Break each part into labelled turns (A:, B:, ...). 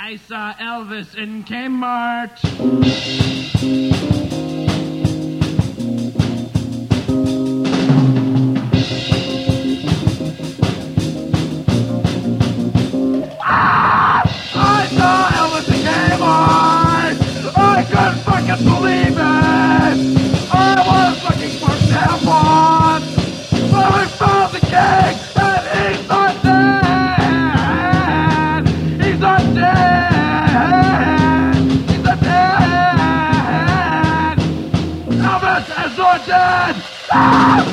A: I saw Elvis in Kmart. I saw Elvis in Kmart. I couldn't fucking believe it. I was looking for tampons, Dead. Ah!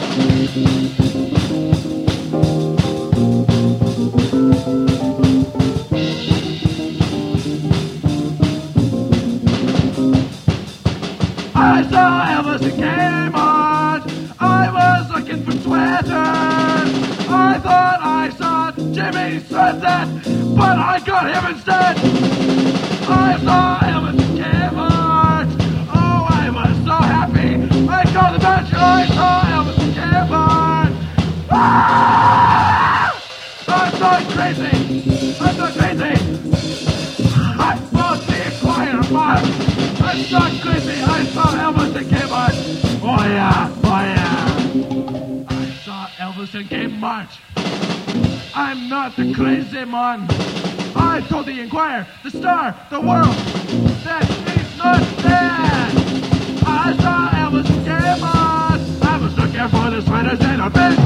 A: I saw Elvis in Kmart. I was looking for Twitter. I thought I saw Jimmy Swenson, but I got him instead. Crazy. I'm so crazy. I was the. I'm crazy. I saw Elvis in Kmart. Oh yeah, oh yeah. I saw Elvis in Kmart. I'm not the crazy man. I told the Inquirer, the Star, the World, that he's not dead. I saw Elvis in Kmart. I was looking for the sweaters in a big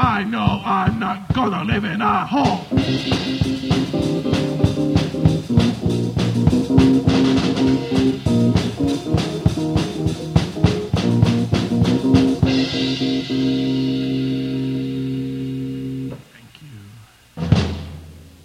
A: I know I'm not gonna live in a hole.